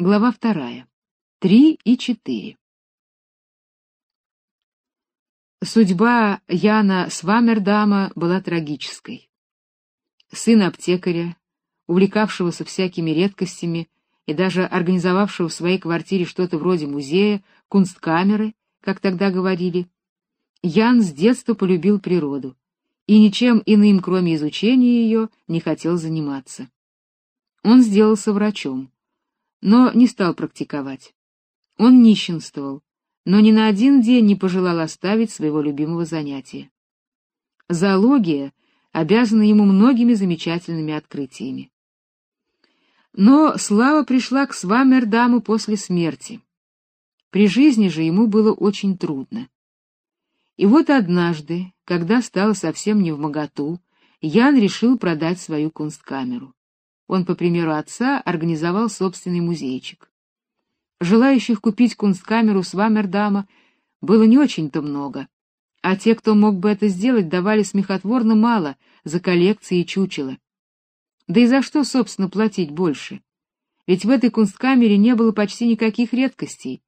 Глава вторая. Три и четыре. Судьба Яна Свамердама была трагической. Сын аптекаря, увлекавшегося всякими редкостями и даже организовавшего в своей квартире что-то вроде музея, кунсткамеры, как тогда говорили, Ян с детства полюбил природу и ничем иным, кроме изучения ее, не хотел заниматься. Он сделался врачом но не стал практиковать. Он нищенствовал, но ни на один день не пожелал оставить своего любимого занятия. Зоология обязана ему многими замечательными открытиями. Но слава пришла к Свамердаму после смерти. При жизни же ему было очень трудно. И вот однажды, когда стало совсем не в моготу, Ян решил продать свою кунсткамеру он, по примеру отца, организовал собственный музейчик. Желающих купить кунсткамеру Свамердама было не очень-то много, а те, кто мог бы это сделать, давали смехотворно мало за коллекции чучела. Да и за что, собственно, платить больше? Ведь в этой кунсткамере не было почти никаких редкостей.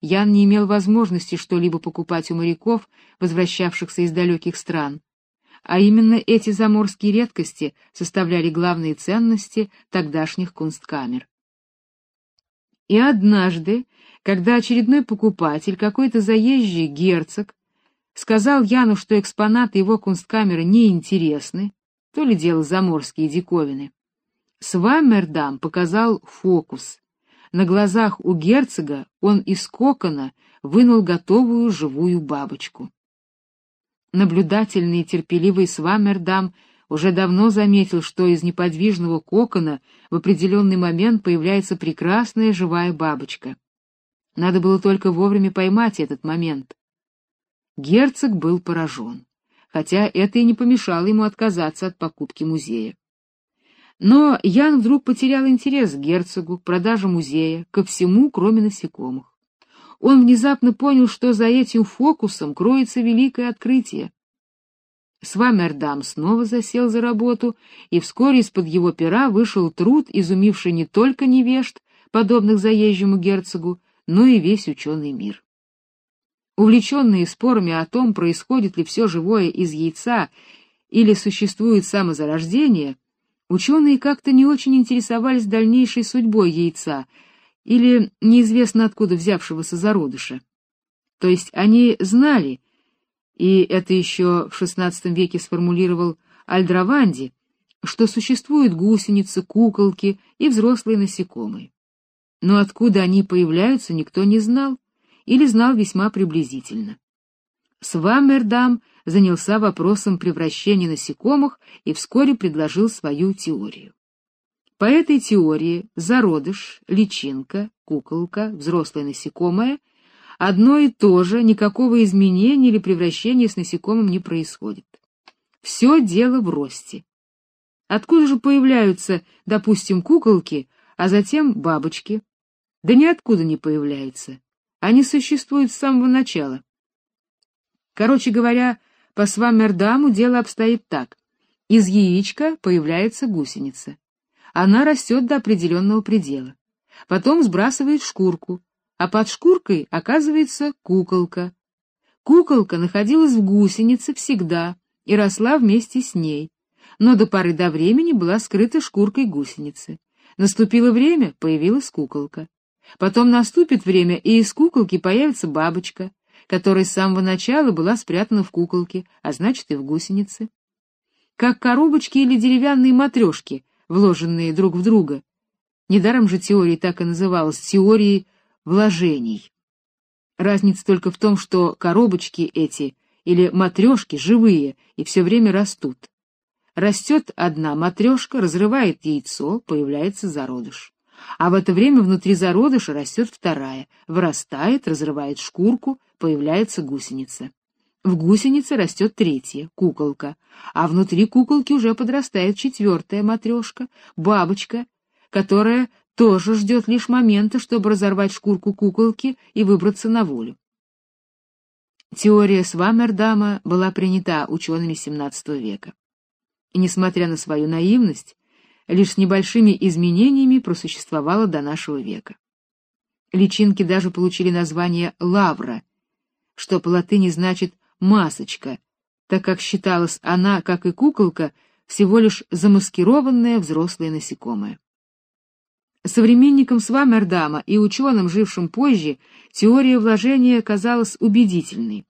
Ян не имел возможности что-либо покупать у моряков, возвращавшихся из далеких стран а именно эти заморские редкости составляли главные ценности тогдашних кунсткамер. И однажды, когда очередной покупатель, какой-то заезжий герцог, сказал Яну, что экспонаты его кунсткамеры неинтересны, то ли дело заморские диковины, Сваммердам показал фокус. На глазах у герцога он из кокона вынул готовую живую бабочку. Наблюдательный и терпеливый Свамердам уже давно заметил, что из неподвижного кокона в определенный момент появляется прекрасная живая бабочка. Надо было только вовремя поймать этот момент. Герцог был поражен, хотя это и не помешало ему отказаться от покупки музея. Но Ян вдруг потерял интерес к герцогу, к продаже музея, ко всему, кроме насекомых он внезапно понял, что за этим фокусом кроется великое открытие. Свамердам снова засел за работу, и вскоре из-под его пера вышел труд, изумивший не только невежд, подобных заезжему герцогу, но и весь ученый мир. Увлеченные спорами о том, происходит ли все живое из яйца или существует самозарождение, ученые как-то не очень интересовались дальнейшей судьбой яйца — или неизвестно откуда взявшегося зародыша. То есть они знали, и это еще в XVI веке сформулировал Альдраванди, что существуют гусеницы, куколки и взрослые насекомые. Но откуда они появляются, никто не знал или знал весьма приблизительно. Сваммердам занялся вопросом превращения насекомых и вскоре предложил свою теорию. По этой теории зародыш, личинка, куколка, взрослое насекомое одно и то же, никакого изменения или превращения с насекомым не происходит. Все дело в росте. Откуда же появляются, допустим, куколки, а затем бабочки? Да ниоткуда не появляются. Они существуют с самого начала. Короче говоря, по Сваммердаму дело обстоит так. Из яичка появляется гусеница она растет до определенного предела. Потом сбрасывает шкурку, а под шкуркой оказывается куколка. Куколка находилась в гусенице всегда и росла вместе с ней, но до поры до времени была скрыта шкуркой гусеницы. Наступило время, появилась куколка. Потом наступит время, и из куколки появится бабочка, которая с самого начала была спрятана в куколке, а значит и в гусенице. Как коробочки или деревянные матрешки, вложенные друг в друга. Недаром же теория так и называлась теорией вложений. Разница только в том, что коробочки эти или матрешки живые и все время растут. Растет одна матрешка, разрывает яйцо, появляется зародыш. А в это время внутри зародыша растет вторая, вырастает, разрывает шкурку, появляется гусеница. В гусенице растет третья, куколка, а внутри куколки уже подрастает четвертая матрешка, бабочка, которая тоже ждет лишь момента, чтобы разорвать шкурку куколки и выбраться на волю. Теория Свамердама была принята учеными XVII века. И, несмотря на свою наивность, лишь с небольшими изменениями просуществовала до нашего века. Личинки даже получили название лавра, что по латыни значит масочка, так как считалась она, как и куколка, всего лишь замаскированное взрослое насекомое. Современникам Свамердама и ученым, жившим позже, теория вложения казалась убедительной.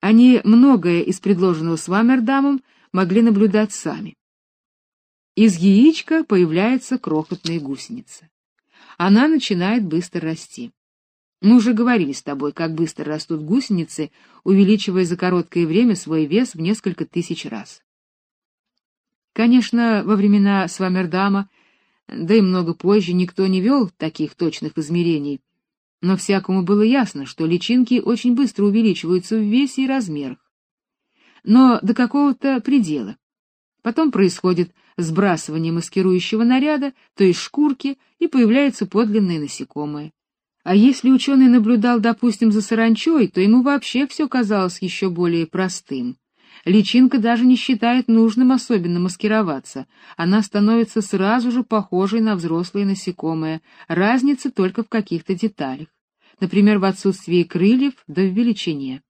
Они многое из предложенного Свамердамом могли наблюдать сами. Из яичка появляется крохотная гусеница. Она начинает быстро расти. Мы уже говорили с тобой, как быстро растут гусеницы, увеличивая за короткое время свой вес в несколько тысяч раз. Конечно, во времена Свамердама, да и много позже, никто не вел таких точных измерений, но всякому было ясно, что личинки очень быстро увеличиваются в весе и размерах. Но до какого-то предела. Потом происходит сбрасывание маскирующего наряда, то есть шкурки, и появляются подлинные насекомые. А если ученый наблюдал, допустим, за саранчой, то ему вообще все казалось еще более простым. Личинка даже не считает нужным особенно маскироваться. Она становится сразу же похожей на взрослое насекомое, разница только в каких-то деталях. Например, в отсутствии крыльев да в величине.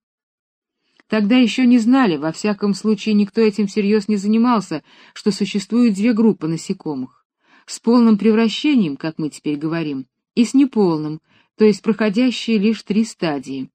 Тогда еще не знали, во всяком случае никто этим всерьез не занимался, что существуют две группы насекомых. С полным превращением, как мы теперь говорим, и с неполным, то есть проходящие лишь три стадии.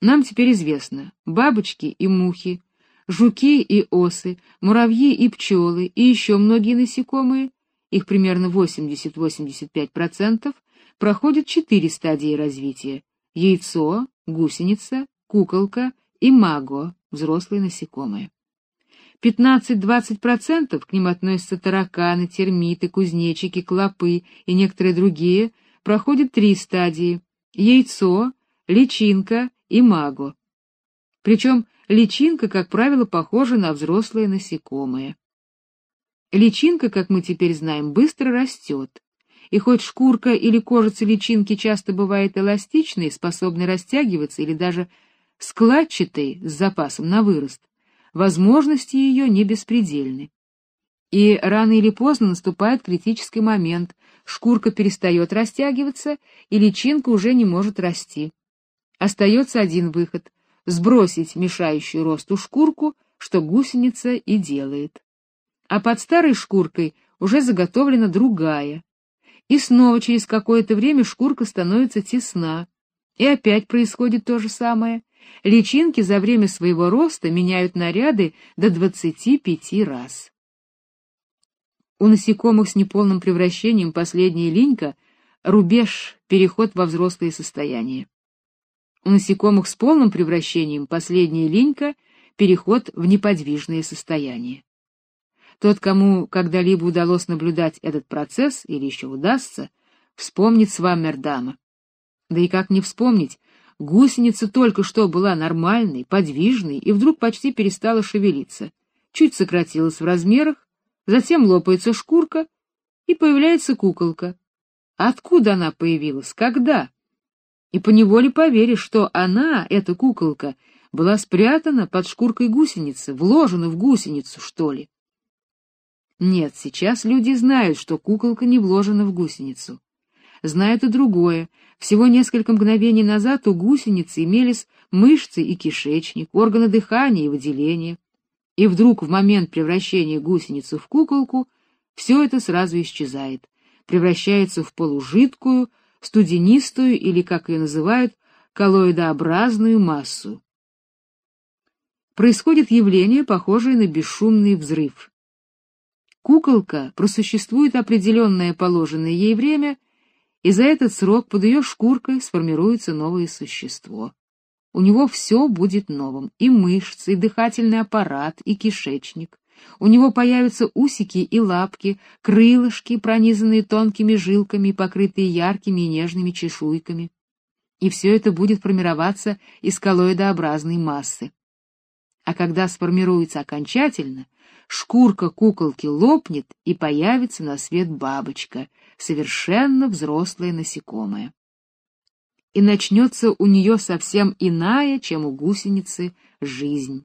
Нам теперь известно, бабочки и мухи, жуки и осы, муравьи и пчелы и еще многие насекомые, их примерно 80-85%, проходят четыре стадии развития: яйцо, гусеница, куколка и маго, взрослые насекомые. 15-20% к ним относятся тараканы, термиты, кузнечики, клопы и некоторые другие, проходят три стадии: яйцо, личинка и маго. Причем личинка, как правило, похожа на взрослое насекомое. Личинка, как мы теперь знаем, быстро растет. И хоть шкурка или кожица личинки часто бывает эластичной, способной растягиваться или даже складчатой с запасом на вырост, возможности ее не беспредельны. И рано или поздно наступает критический момент, шкурка перестает растягиваться, и личинка уже не может расти. Остается один выход — сбросить мешающую росту шкурку, что гусеница и делает. А под старой шкуркой уже заготовлена другая. И снова через какое-то время шкурка становится тесна. И опять происходит то же самое. Личинки за время своего роста меняют наряды до 25 раз. У насекомых с неполным превращением последняя линька — рубеж, переход во взрослое состояние. У насекомых с полным превращением последняя линька — переход в неподвижное состояние. Тот, кому когда-либо удалось наблюдать этот процесс или еще удастся, вспомнит Сваммердама. Да и как не вспомнить, Гусеница только что была нормальной, подвижной и вдруг почти перестала шевелиться. Чуть сократилась в размерах, затем лопается шкурка, и появляется куколка. Откуда она появилась? Когда? И поневоле поверишь, что она, эта куколка, была спрятана под шкуркой гусеницы, вложена в гусеницу, что ли. Нет, сейчас люди знают, что куколка не вложена в гусеницу знают и другое. Всего несколько мгновений назад у гусеницы имелись мышцы и кишечник, органы дыхания и выделения. И вдруг в момент превращения гусеницы в куколку все это сразу исчезает, превращается в полужидкую, студенистую или, как ее называют, коллоидообразную массу. Происходит явление, похожее на бесшумный взрыв. Куколка просуществует определенное положенное ей время — и за этот срок под ее шкуркой сформируется новое существо. У него все будет новым: и мышцы, и дыхательный аппарат, и кишечник. У него появятся усики и лапки, крылышки, пронизанные тонкими жилками покрытые яркими и нежными чешуйками. И все это будет формироваться из коллоидообразной массы. А когда сформируется окончательно, шкурка куколки лопнет и появится на свет бабочка, совершенно взрослое насекомое. И начнется у нее совсем иная, чем у гусеницы, жизнь.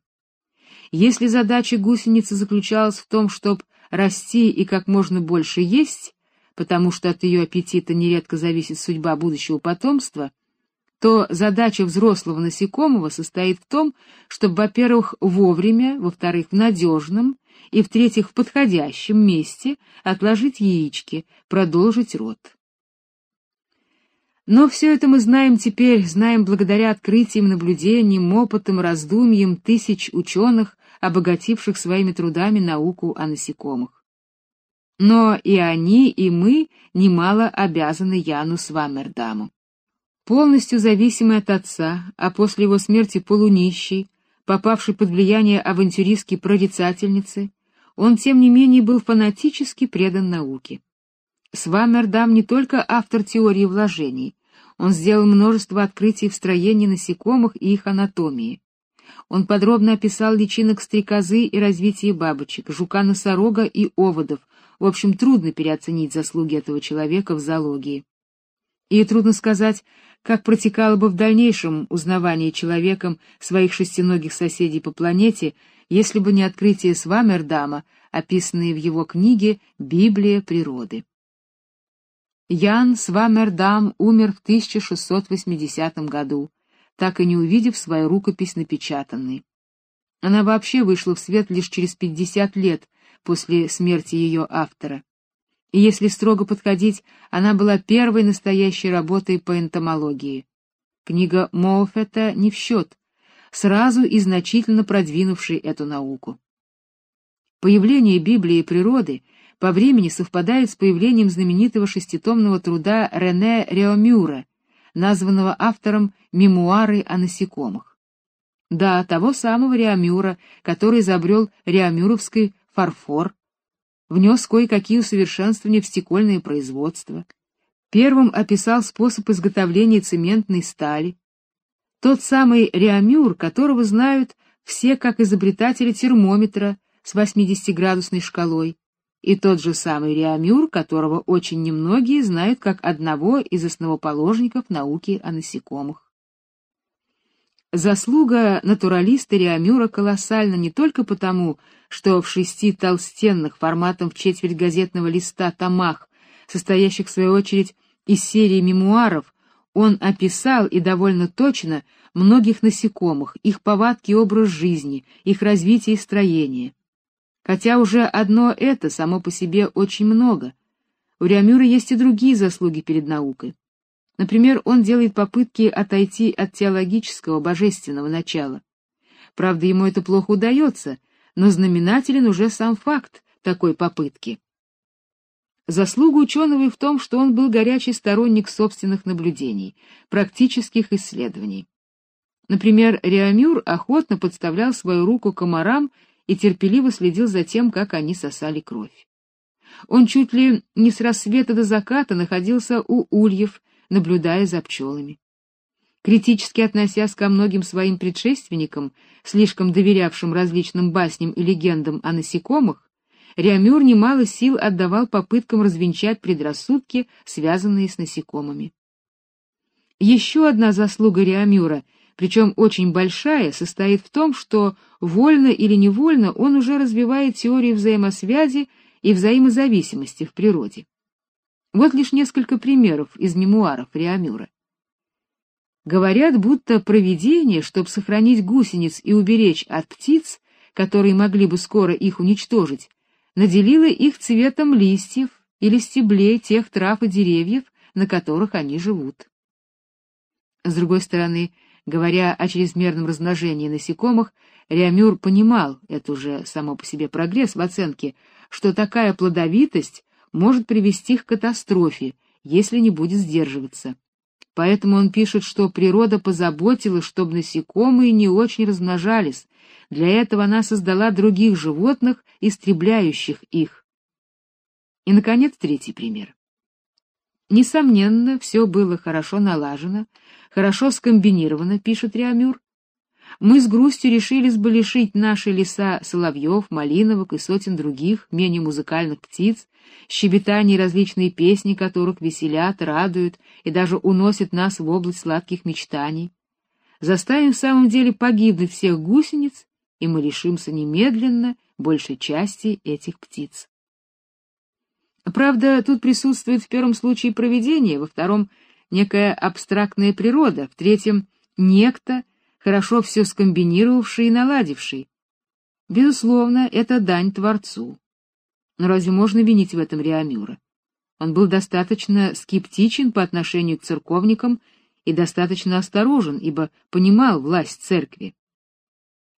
Если задача гусеницы заключалась в том, чтобы расти и как можно больше есть, потому что от ее аппетита нередко зависит судьба будущего потомства, то задача взрослого насекомого состоит в том, чтобы, во-первых, вовремя, во-вторых, в надежном и, в-третьих, в подходящем месте отложить яички, продолжить род. Но все это мы знаем теперь, знаем благодаря открытиям, наблюдениям, опытам, раздумьям тысяч ученых, обогативших своими трудами науку о насекомых. Но и они, и мы немало обязаны Яну Свамердаму. Полностью зависимый от отца, а после его смерти полунищий, попавший под влияние авантюристки прорицательницы, он тем не менее был фанатически предан науке. Свамердам не только автор теории вложений, он сделал множество открытий в строении насекомых и их анатомии. Он подробно описал личинок стрекозы и развитие бабочек, жука-носорога и оводов. В общем, трудно переоценить заслуги этого человека в зоологии. И трудно сказать, как протекало бы в дальнейшем узнавание человеком своих шестиногих соседей по планете, если бы не открытие Свамердама, описанные в его книге «Библия природы». Ян Свамердам умер в 1680 году, так и не увидев свою рукопись напечатанной. Она вообще вышла в свет лишь через 50 лет после смерти ее автора. И если строго подходить, она была первой настоящей работой по энтомологии. Книга Моуфета не в счет, сразу и значительно продвинувшей эту науку. Появление Библии природы — по времени совпадает с появлением знаменитого шеститомного труда Рене Реомюра, названного автором «Мемуары о насекомых». Да, того самого Реомюра, который изобрел реомюровский фарфор, внес кое-какие усовершенствования в стекольное производство, первым описал способ изготовления цементной стали, тот самый Реомюр, которого знают все как изобретатели термометра с 80-градусной шкалой, и тот же самый Реамюр, которого очень немногие знают как одного из основоположников науки о насекомых. Заслуга натуралиста Реамюра колоссальна не только потому, что в шести толстенных форматом в четверть газетного листа томах, состоящих в свою очередь из серии мемуаров, он описал и довольно точно многих насекомых, их повадки и образ жизни, их развитие и строение. Хотя уже одно это само по себе очень много. У Реамюра есть и другие заслуги перед наукой. Например, он делает попытки отойти от теологического божественного начала. Правда, ему это плохо удается, но знаменателен уже сам факт такой попытки. Заслуга ученого и в том, что он был горячий сторонник собственных наблюдений, практических исследований. Например, Реамюр охотно подставлял свою руку комарам и терпеливо следил за тем, как они сосали кровь. Он чуть ли не с рассвета до заката находился у ульев, наблюдая за пчелами. Критически относясь ко многим своим предшественникам, слишком доверявшим различным басням и легендам о насекомых, Реамюр немало сил отдавал попыткам развенчать предрассудки, связанные с насекомыми. Еще одна заслуга Реамюра причем очень большая, состоит в том, что вольно или невольно он уже развивает теорию взаимосвязи и взаимозависимости в природе. Вот лишь несколько примеров из мемуаров Реамюра. Говорят, будто провидение, чтобы сохранить гусениц и уберечь от птиц, которые могли бы скоро их уничтожить, наделило их цветом листьев или стеблей тех трав и деревьев, на которых они живут. С другой стороны, Говоря о чрезмерном размножении насекомых, Реамюр понимал, это уже само по себе прогресс в оценке, что такая плодовитость может привести к катастрофе, если не будет сдерживаться. Поэтому он пишет, что природа позаботилась, чтобы насекомые не очень размножались. Для этого она создала других животных, истребляющих их. И наконец, третий пример. Несомненно, все было хорошо налажено, хорошо скомбинировано, пишет Реамюр. Мы с грустью решились бы лишить наши леса соловьев, малиновок и сотен других, менее музыкальных птиц, щебетаний различные песни которых веселят, радуют и даже уносят нас в область сладких мечтаний. Заставим в самом деле погибнуть всех гусениц, и мы лишимся немедленно большей части этих птиц. Правда, тут присутствует в первом случае провидение, во втором — некая абстрактная природа, в третьем — некто, хорошо все скомбинировавший и наладивший. Безусловно, это дань Творцу. Но разве можно винить в этом Реамюра? Он был достаточно скептичен по отношению к церковникам и достаточно осторожен, ибо понимал власть церкви.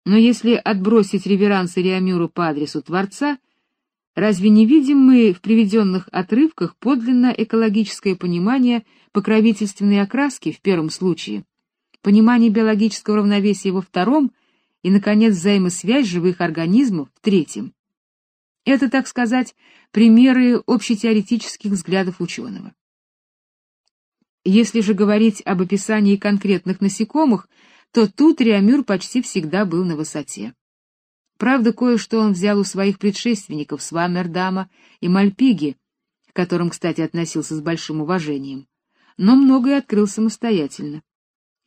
Но если отбросить реверансы Реамюру по адресу Творца, разве не видим мы в приведенных отрывках подлинно экологическое понимание покровительственной окраски в первом случае, понимание биологического равновесия во втором и, наконец, взаимосвязь живых организмов в третьем? Это, так сказать, примеры общетеоретических взглядов ученого. Если же говорить об описании конкретных насекомых, то тут Реамюр почти всегда был на высоте. Правда, кое-что он взял у своих предшественников Свамердама и Мальпиги, к которым, кстати, относился с большим уважением, но многое открыл самостоятельно.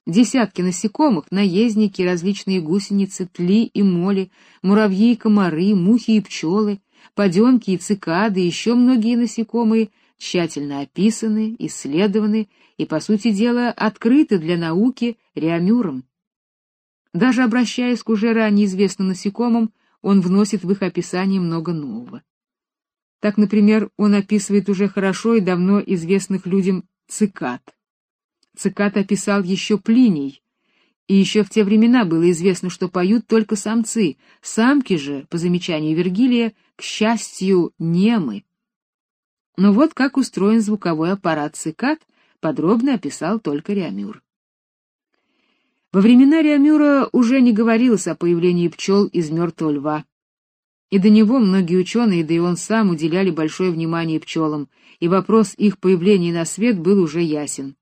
Десятки насекомых, наездники, различные гусеницы, тли и моли, муравьи и комары, мухи и пчелы Поденки и цикады еще многие насекомые тщательно описаны, исследованы и, по сути дела, открыты для науки реамюром. Даже обращаясь к уже ранее известным насекомым, он вносит в их описание много нового. Так, например, он описывает уже хорошо и давно известных людям цикад. Цикад описал еще Плиний, и еще в те времена было известно, что поют только самцы, самки же, по замечанию Вергилия, к счастью, немы. Но вот как устроен звуковой аппарат цикад, подробно описал только Реамюр. Во времена Реамюра уже не говорилось о появлении пчел из мертвого льва. И до него многие ученые, да и он сам уделяли большое внимание пчелам, и вопрос их появления на свет был уже ясен.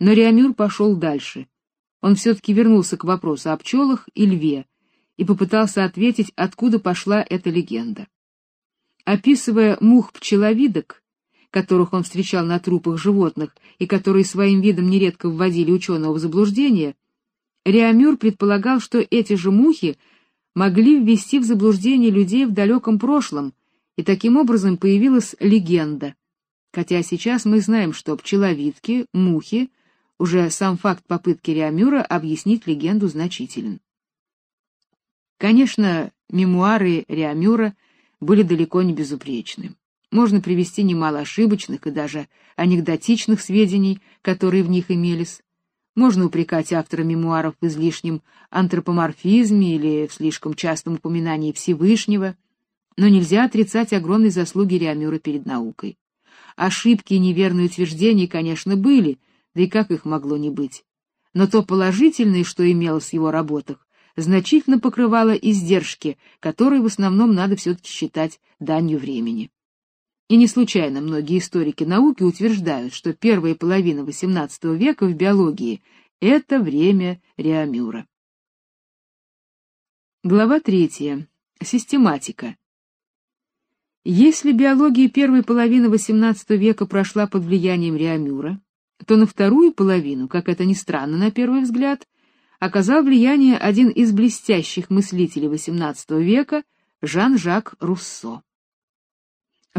Но Реамюр пошел дальше — он все-таки вернулся к вопросу о пчелах и льве и попытался ответить, откуда пошла эта легенда. Описывая мух-пчеловидок, которых он встречал на трупах животных и которые своим видом нередко вводили ученого в заблуждение, Реамюр предполагал, что эти же мухи могли ввести в заблуждение людей в далеком прошлом, и таким образом появилась легенда. Хотя сейчас мы знаем, что пчеловидки, мухи уже сам факт попытки Реамюра объяснить легенду значителен. Конечно, мемуары Реамюра были далеко не безупречны. Можно привести немало ошибочных и даже анекдотичных сведений, которые в них имелись. Можно упрекать автора мемуаров в излишнем антропоморфизме или в слишком частом упоминании Всевышнего, но нельзя отрицать огромной заслуги Реамюра перед наукой. Ошибки и неверные утверждения, конечно, были, да и как их могло не быть. Но то положительное, что имелось в его работах, значительно покрывало издержки, которые в основном надо все-таки считать данью времени. И не случайно многие историки науки утверждают, что первая половина XVIII века в биологии — это время Реамюра. Глава третья. Систематика. Если биология первой половины XVIII века прошла под влиянием Реамюра, то на вторую половину, как это ни странно на первый взгляд, оказал влияние один из блестящих мыслителей XVIII века Жан-Жак Руссо.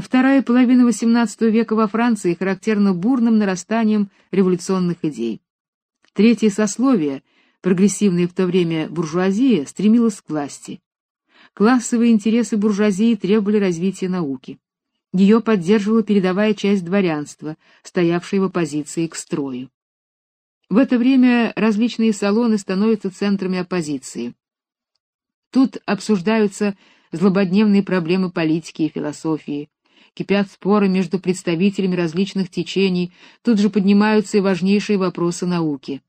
Вторая половина XVIII века во Франции характерна бурным нарастанием революционных идей. Третье сословие, прогрессивное в то время буржуазия, стремилось к власти. Классовые интересы буржуазии требовали развития науки. Ее поддерживала передовая часть дворянства, стоявшая в оппозиции к строю. В это время различные салоны становятся центрами оппозиции. Тут обсуждаются злободневные проблемы политики и философии, кипят споры между представителями различных течений, тут же поднимаются и важнейшие вопросы науки.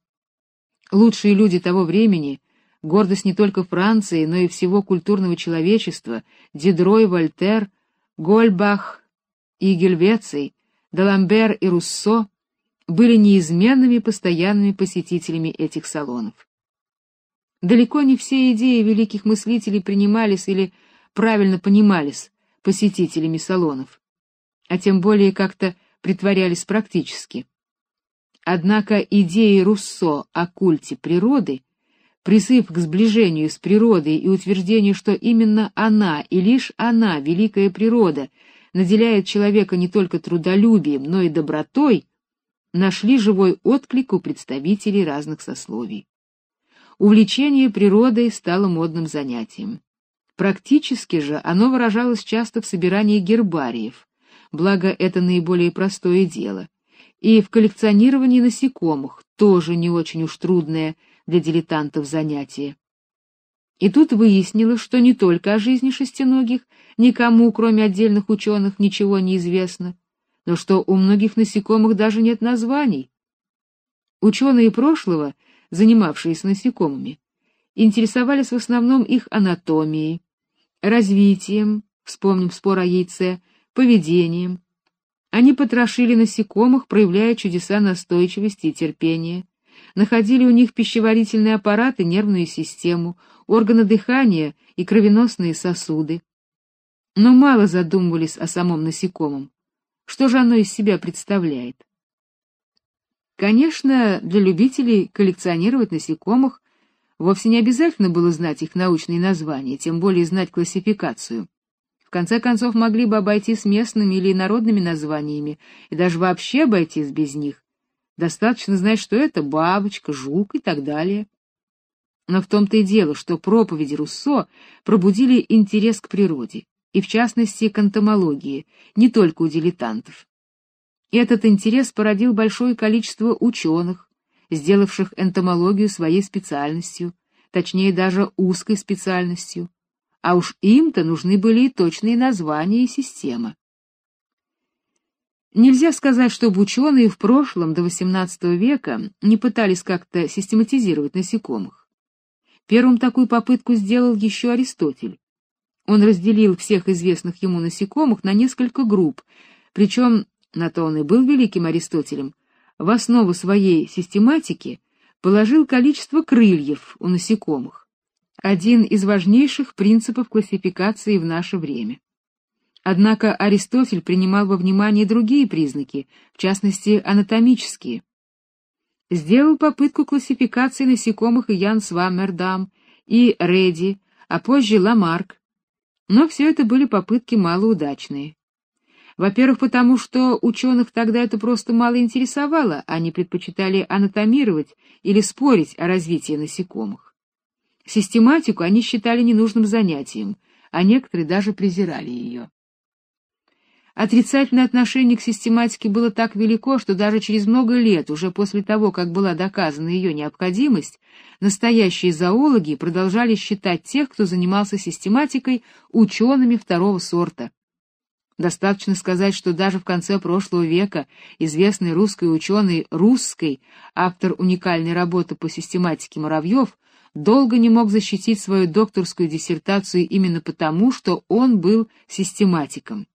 Лучшие люди того времени, гордость не только Франции, но и всего культурного человечества, Дидро и Вольтер — Гольбах и Гельвеций, Даламбер и Руссо были неизменными постоянными посетителями этих салонов. Далеко не все идеи великих мыслителей принимались или правильно понимались посетителями салонов, а тем более как-то притворялись практически. Однако идеи Руссо о культе природы, призыв к сближению с природой и утверждение, что именно она и лишь она, великая природа, наделяет человека не только трудолюбием, но и добротой, нашли живой отклик у представителей разных сословий. Увлечение природой стало модным занятием. Практически же оно выражалось часто в собирании гербариев, благо это наиболее простое дело, и в коллекционировании насекомых, тоже не очень уж трудное для дилетантов занятие. И тут выяснилось, что не только о жизни шестиногих никому, кроме отдельных ученых, ничего не известно, но что у многих насекомых даже нет названий. Ученые прошлого, занимавшиеся насекомыми, интересовались в основном их анатомией, развитием, вспомним спор о яйце, поведением. Они потрошили насекомых, проявляя чудеса настойчивости и терпения, находили у них пищеварительный аппарат и нервную систему, органы дыхания и кровеносные сосуды. Но мало задумывались о самом насекомом. Что же оно из себя представляет? Конечно, для любителей коллекционировать насекомых вовсе не обязательно было знать их научные названия, тем более знать классификацию. В конце концов, могли бы обойтись местными или народными названиями, и даже вообще обойтись без них. Достаточно знать, что это бабочка, жук и так далее. Но в том-то и дело, что проповеди Руссо пробудили интерес к природе, и в частности к энтомологии, не только у дилетантов. Этот интерес породил большое количество ученых, сделавших энтомологию своей специальностью, точнее даже узкой специальностью. А уж им-то нужны были и точные названия и система. Нельзя сказать, чтобы ученые в прошлом до XVIII века не пытались как-то систематизировать насекомых. Первым такую попытку сделал еще Аристотель. Он разделил всех известных ему насекомых на несколько групп, причем, на то он и был великим Аристотелем, в основу своей систематики положил количество крыльев у насекомых, один из важнейших принципов классификации в наше время. Однако Аристотель принимал во внимание другие признаки, в частности, анатомические сделал попытку классификации насекомых и Ян Сваммердам, и Реди, а позже Ламарк. Но все это были попытки малоудачные. Во-первых, потому что ученых тогда это просто мало интересовало, они предпочитали анатомировать или спорить о развитии насекомых. Систематику они считали ненужным занятием, а некоторые даже презирали ее. Отрицательное отношение к систематике было так велико, что даже через много лет, уже после того, как была доказана ее необходимость, настоящие зоологи продолжали считать тех, кто занимался систематикой, учеными второго сорта. Достаточно сказать, что даже в конце прошлого века известный русский ученый Русский, автор уникальной работы по систематике муравьев, долго не мог защитить свою докторскую диссертацию именно потому, что он был систематиком.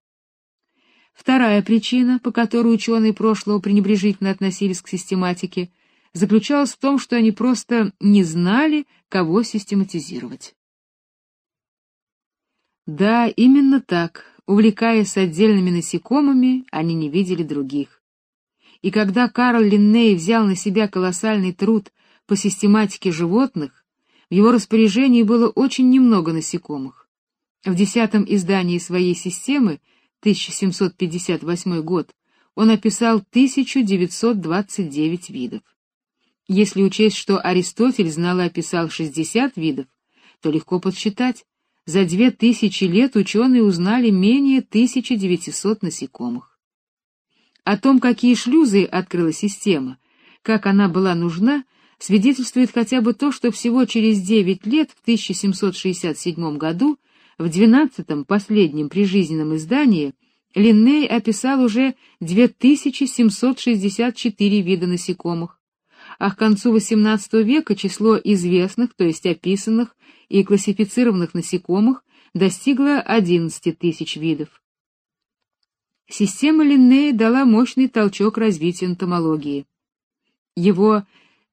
Вторая причина, по которой ученые прошлого пренебрежительно относились к систематике, заключалась в том, что они просто не знали, кого систематизировать. Да, именно так, увлекаясь отдельными насекомыми, они не видели других. И когда Карл Линней взял на себя колоссальный труд по систематике животных, в его распоряжении было очень немного насекомых. В десятом издании своей системы 1758 год, он описал 1929 видов. Если учесть, что Аристотель знал и описал 60 видов, то легко подсчитать, за две тысячи лет ученые узнали менее 1900 насекомых. О том, какие шлюзы открыла система, как она была нужна, свидетельствует хотя бы то, что всего через 9 лет, в 1767 году, в двенадцатом, последнем прижизненном издании Линней описал уже 2764 вида насекомых, а к концу XVIII века число известных, то есть описанных и классифицированных насекомых достигло 11 тысяч видов. Система Линнея дала мощный толчок развитию энтомологии. Его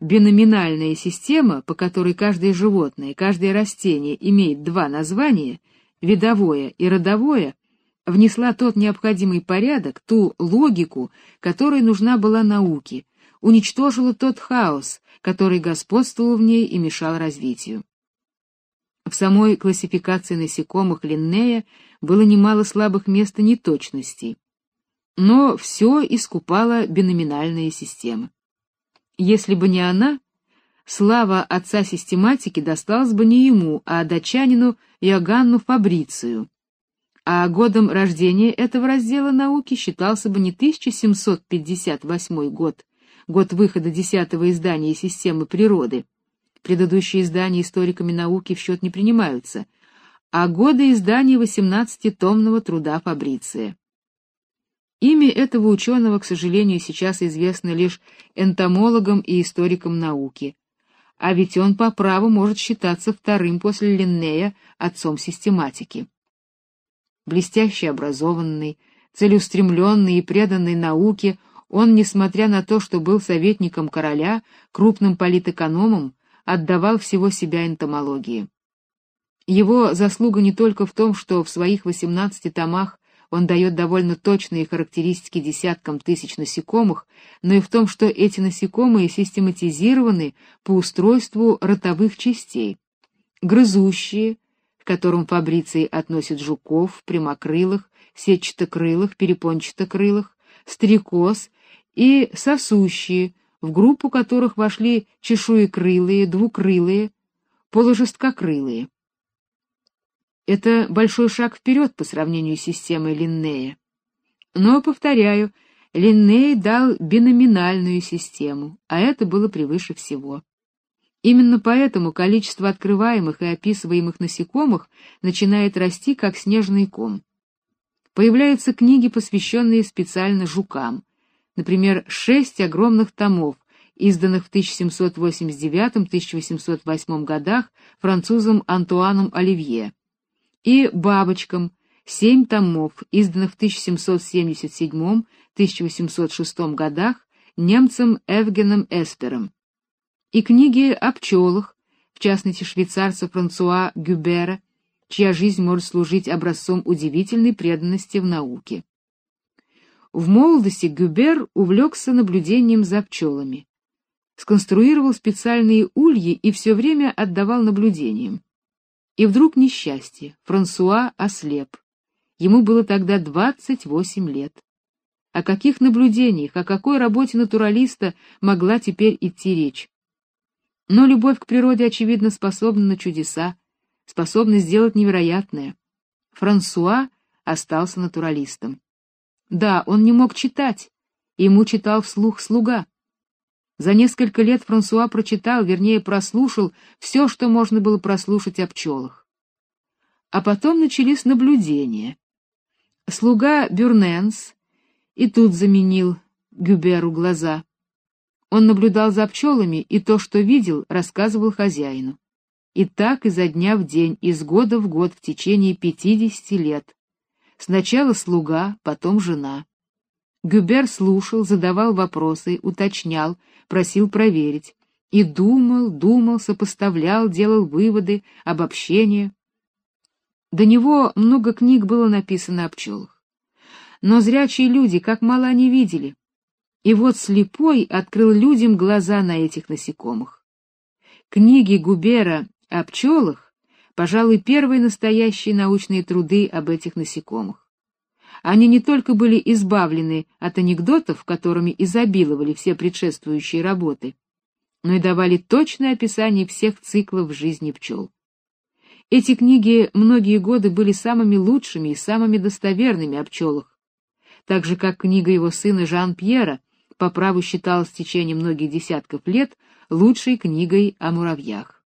биноминальная система, по которой каждое животное, каждое растение имеет два названия, видовое и родовое, внесла тот необходимый порядок, ту логику, которая нужна была науке, уничтожила тот хаос, который господствовал в ней и мешал развитию. В самой классификации насекомых Линнея было немало слабых мест и неточностей. Но все искупала биноминальная система. Если бы не она, слава отца систематики досталась бы не ему, а датчанину Иоганну Фабрицию. А годом рождения этого раздела науки считался бы не 1758 год, год выхода десятого издания системы природы. Предыдущие издания историками науки в счет не принимаются, а годы издания 18-томного труда Фабриция. Имя этого ученого, к сожалению, сейчас известно лишь энтомологам и историкам науки, а ведь он по праву может считаться вторым после Линнея отцом систематики. Блестяще образованный, целеустремленный и преданный науке, он, несмотря на то, что был советником короля, крупным политэкономом, отдавал всего себя энтомологии. Его заслуга не только в том, что в своих 18 томах он дает довольно точные характеристики десяткам тысяч насекомых, но и в том, что эти насекомые систематизированы по устройству ротовых частей. Грызущие, к которым Фабриций относит жуков, прямокрылых, сетчатокрылых, перепончатокрылых, стрекоз и сосущие, в группу которых вошли чешуекрылые, двукрылые, положесткокрылые. Это большой шаг вперед по сравнению с системой Линнея. Но, повторяю, Линней дал биноминальную систему, а это было превыше всего. Именно поэтому количество открываемых и описываемых насекомых начинает расти как снежный ком. Появляются книги, посвященные специально жукам. Например, шесть огромных томов, изданных в 1789-1808 годах французом Антуаном Оливье и «Бабочкам» семь томов, изданных в 1777-1806 годах немцем Эвгеном Эспером, и книги о пчелах, в частности швейцарца Франсуа Гюбера, чья жизнь может служить образцом удивительной преданности в науке. В молодости Гюбер увлекся наблюдением за пчелами. Сконструировал специальные ульи и все время отдавал наблюдениям. И вдруг несчастье. Франсуа ослеп. Ему было тогда 28 лет. О каких наблюдениях, о какой работе натуралиста могла теперь идти речь? Но любовь к природе, очевидно, способна на чудеса, способна сделать невероятное. Франсуа остался натуралистом. Да, он не мог читать, ему читал вслух слуга. За несколько лет Франсуа прочитал, вернее, прослушал все, что можно было прослушать о пчелах. А потом начались наблюдения. Слуга Бюрненс и тут заменил Гюберу глаза. Он наблюдал за пчелами и то, что видел, рассказывал хозяину. И так изо дня в день, из года в год в течение пятидесяти лет. Сначала слуга, потом жена. Гюбер слушал, задавал вопросы, уточнял, просил проверить. И думал, думал, сопоставлял, делал выводы, обобщения. До него много книг было написано о пчелах. Но зрячие люди, как мало они видели. И вот слепой открыл людям глаза на этих насекомых. Книги Губера о пчелах, пожалуй, первые настоящие научные труды об этих насекомых. Они не только были избавлены от анекдотов, которыми изобиловали все предшествующие работы, но и давали точное описание всех циклов жизни пчел. Эти книги многие годы были самыми лучшими и самыми достоверными о пчелах, так же как книга его сына Жан-Пьера по праву считалась в течение многих десятков лет лучшей книгой о муравьях.